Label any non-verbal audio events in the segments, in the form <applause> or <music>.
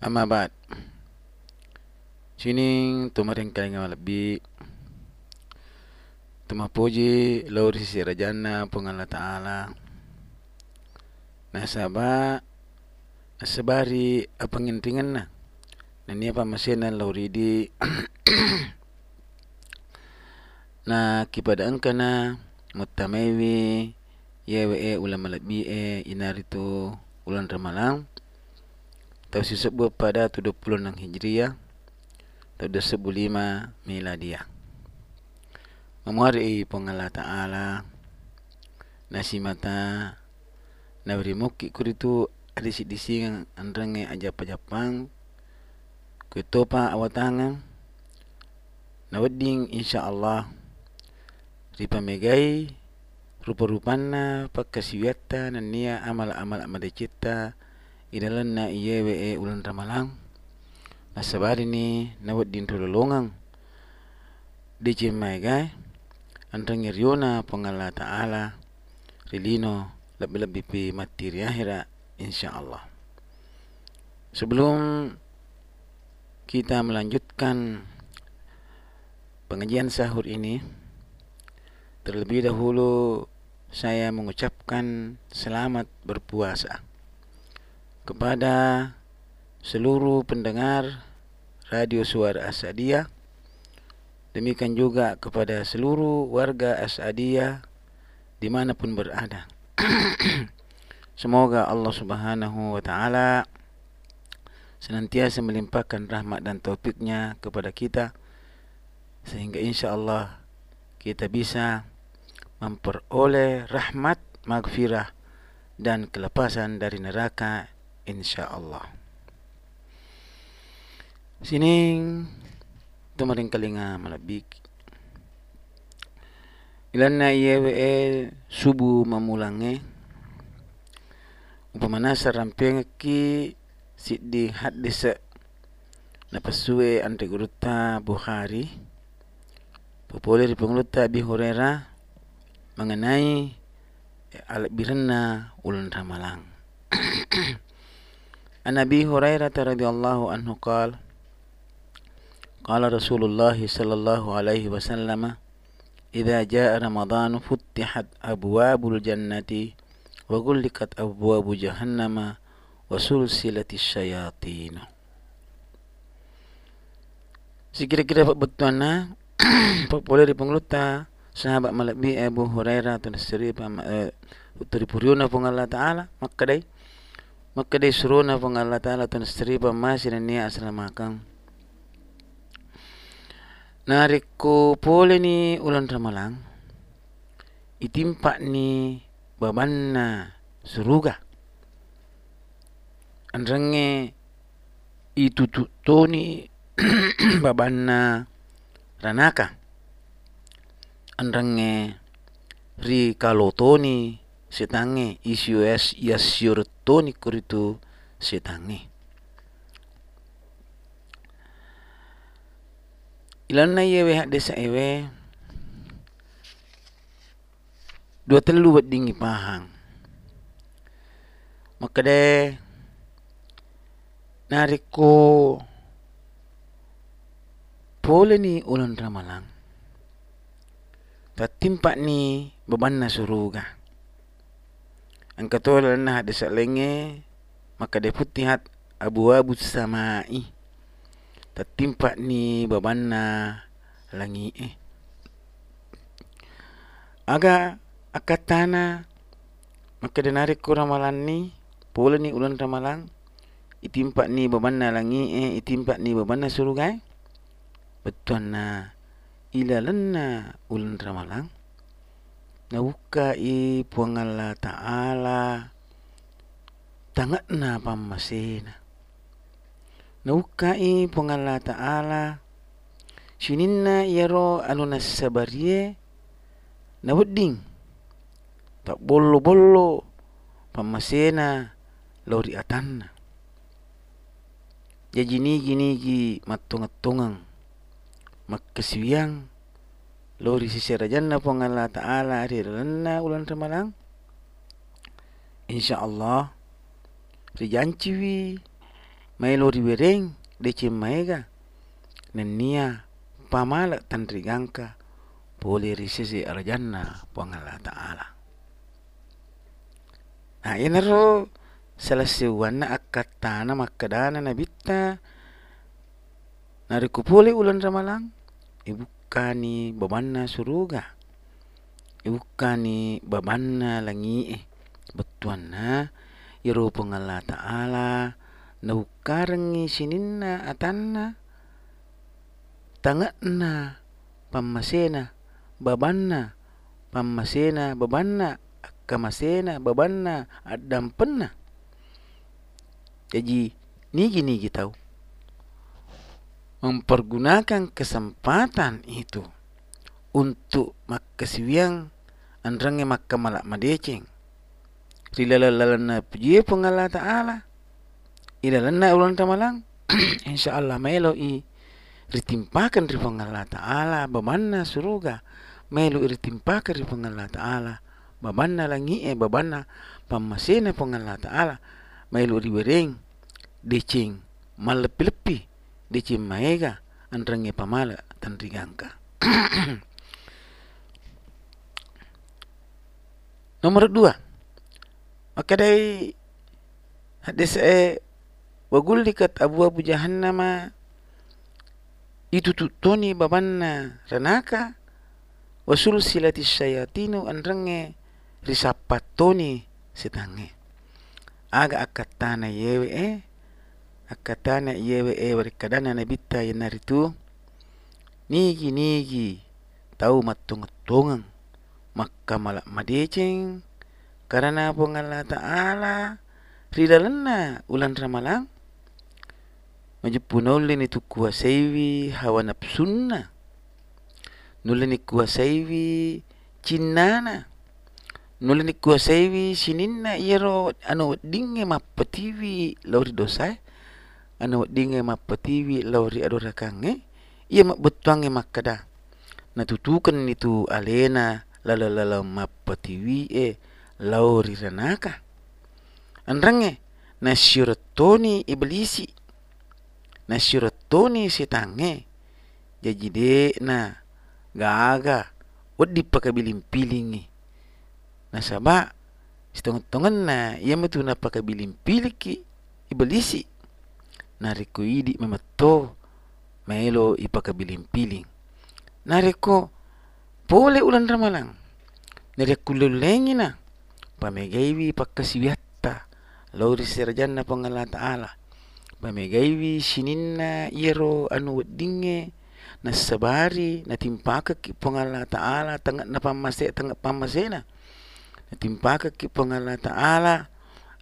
Amma ba'd. Sini tumaring kali ngam lebih. Tuma puji laur sisi rajana pung Allah Ta'ala. Nasaba Asabari apa ngintingan na Nani apa masina lauridi <coughs> Na kipada angka na Mutamaywi Yewe ulama lebih e Inaritu ulan ramalang Tahu disebut pada 76 Hijriah tahun 2005 Miladia. Memuari pengala Ta'ala nasi mata nabri muki kuritu ada si dising andrange aja pajapang kutopa awatangan nawedding insyaallah ripa megai rupa-rupana pakasiwata nania amal-amal amal cita idalan na iye we e ulan ramalang. Na sabari ni na wad din tululungang. Di cimai gai antang iriona pengala ta'ala. Rilino lebih-lebih pi materi akhira insyaallah. Sebelum kita melanjutkan pengajian sahur ini terlebih dahulu saya mengucapkan selamat berpuasa kepada seluruh pendengar Radio Suara Asadia. Demikian juga kepada seluruh warga Asadia dimanapun berada. <coughs> Semoga Allah Subhanahu Wa Taala senantiasa melimpahkan rahmat dan taufiknya kepada kita sehingga insya Allah kita bisa memperoleh rahmat maghfirah dan kelepasan dari neraka insyaallah. Sining tumaring kalinga malabik ilan na iyewe e subu mamulange upamana sarampeng ki siddi hadisa napasue ante guruta Bukhari. Populer penguluta Abi Hurairah mengenai al-biranna ulun ramalang <clears throat> عن أبي هريرة رضي الله عنه قال قال رسول الله صلى الله عليه وسلم إذا جاء رمضان فتحت أبواب الجنة وغلقت أبواب جهنم وسلسلة الشياطين Sekira-kira dapat bertuan ha? popular di pengeluta sahabat malabi Abu Hurairah tu seri pa uh, tu dipuriuna pun Allah Taala makadai maka dia suruh pang Allah Ta'ala tan istri pa masih niya asalamakan. Narik ko pole ni ulan ramalang. Itimpa ni baban na suruga. Andrange itututo ni <clears throat> baban na ranaka. Andrange ri kalotoni setange isu es yasyur toni kuritu setange. Ilan na yewe hak desa ewe dua telu buat dingi pahang. Maka de nariko pole ni ulan ramalang. Tatimpak ni beban na suruga ang katulad na hadis sa lenge maka deputihat abu abu samai. Tatimpa ni babanna langi eh. Aga akatana maka denari ko ramalan ni pula ni ulan ramalang itimpa ni babanna langi eh. Itimpa ni babanna surugai. Betul na ilalanna ulan ramalang na wuka i puangala ta'ala. Tangak na pamasena naukai pengala taala. Sininna yaro anu nasabarie na wedding tak bollo bollo pamasena lori atanna ya jini gini gi matunga tungang makkasiwiang lori sisira janna pengala taala ari ranna ulan ramalang insyaallah rijanciwi mai lori bereng de cemaiga nenia pamala tandri gangka boleh risisi arjanna pengala taala. Nah, ini ro selesai wana akatana makadana nabita nari kupuli ulan ramalang ibu kani babanna suruga ibu kani babanna langi betuanna iru pengala taala nau karengi sininna atanna tangakna pamasena babanna pamasena babanna kamasena babanna adam penna jadi ni gini kita mempergunakan kesempatan itu untuk makasiwiang andrange makamalak madeceng rilalalana puji pengala taala. Ilalana ulang tamalang <clears throat> insyaallah melo i ritimpakan ri pengala taala. Bamanna suruga melo ritimpakan ri pengala taala. Babanna langi e babanna pamasena pengala taala. Mailu ribereng decing malepi-lepi decing maega andrange pamala tandrigangka <clears throat> nomor dua. Maka dari hadis e wagul dikat abu abu jahannama itu tutoni babanna ranaka wasul silati syayatinu andrange risapatoni setange aga akatana yewe e akatana yewe e warikadana nabita yanaritu nigi nigi tau matung tungang. Makka malak madeceng. Karena pengala taala ridalana ulan ramalang. Majupunolin itu kuasaiwi hawa nafsunna nulini kuasaiwi cinnana. Nulini kuasaiwi sininna iro anu dinge mapatiwi lori dosa anu dinge mapatiwi lori adora kange ia mak betuange makada natutukan itu alena lala lala mapatiwi e lori ranaka. Andrange nasyuratoni iblisi. Nasyuratoni sitange. Jadi de na gaga odi pakabiling pilingi nasaba setengah-tengah na ia metu na pakabiling piliki iblisi nariko idi memato melo ipakabiling piling nariko pole ulan ramalang nariko lulengi na pamegaiwi pakasiwiatta lori serjana pengala ta'ala. Pamegaiwi sininna iro anu weddinge na sabari na timpaka ki pengala ta'ala tengah na pamase tengah pamasena timpaka ki pengala taala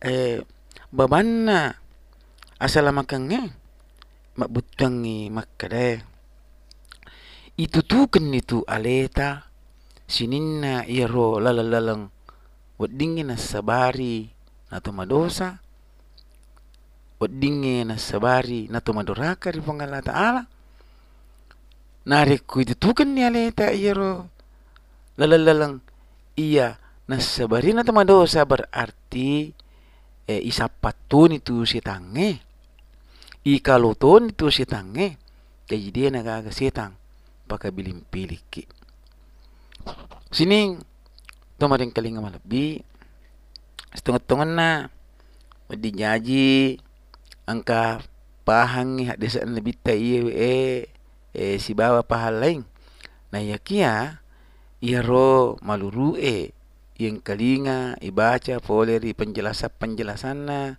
eh babanna asala makange mabutangi makade itu tu kan itu aleta sininna iro lalalalang wadingi na sabari na madosa. Wadingi na sabari na madoraka ri pengala taala Narik itu tu kan ni aleta iro lalalalang iya nasabarina tama dosa berarti eh, isapatun itu si tange ikalutun itu si tange jadi dia nagaga setang pakai bilim piliki sini tomarin kalinga malabi setengah tengah na di nyaji angka pahangi hak desa lebih tai eh, eh si bawa pahal lain. Na yakia ia ro maluru eh. Yang kalinga ibaca poleri penjelasan penjelasanna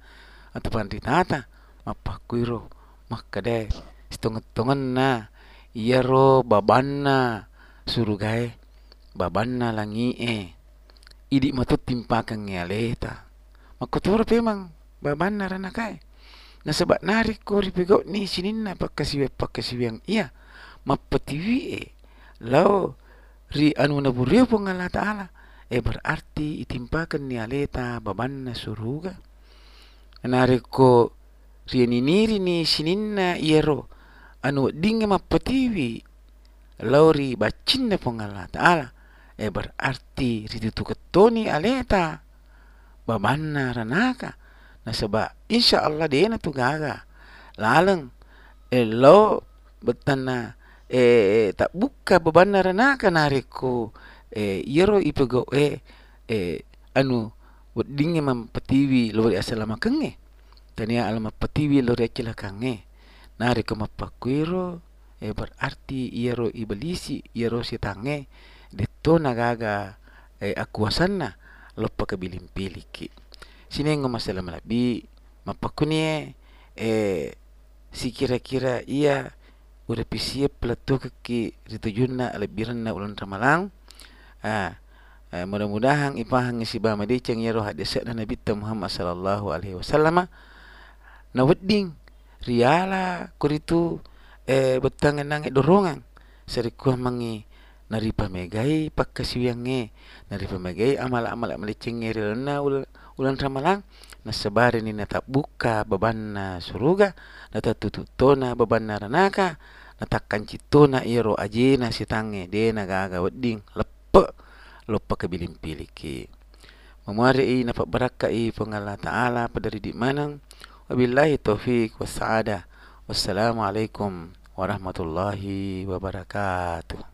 atau panditata mapakuiro makade setengah-tengah na iya ro babanna surugai babanna langi e idi matut timpakan ngaleta makotor memang baban na rana kai na sebab narik ko ripego ni sinin na pakasiwe pakasiwe iya mapatiwi e lao ri anu na burio po ngala taala e berarti itimpakan ni aleta baban na suruga. Narik ko ri ni niri ni sinin na iero. Anu dinge mapatiwi lao ri bacin na po ngala taala. E berarti ri tutukatoni aleta. Baban na ranaka. Na seba insya Allah dia na tu gaga. Lalang e lo betana e tak buka beban na kanari ko e yero ipego e e anu wadinge mam patiwi lo ri asalama kenge tania alama patiwi lo ri akila kange. Nari ko mapakwiro e berarti yero ibalisi yero si tange. De to nagaga e akuasanna lo pakabilim piliki. Sinengo masalah malabi mapakuni e si kira-kira ia udah pisia pelatu kaki ritujuna alibirna ulan ramalang. Ah mudah-mudahan ipahang si ba madi ceng yaro hadis na nabi Muhammad sallallahu alaihi wasallam na wedding riala kuritu e betangan nang dorongan. Seri kuah mangi nari pamegai pakkasiwiange nari pamegai amal-amal amal cengeri na ul ulan ramalang. Na sabari ni na buka baban na suruga na tatututo na baban na ranaka. Na takkan cito na iro aje na sitange de na gaga wedding lepe lupa kebilim piliki. Memari i na baraka i pengala taala pada di manang wabillahi taufik wassaada wassalamualaikum warahmatullahi wabarakatuh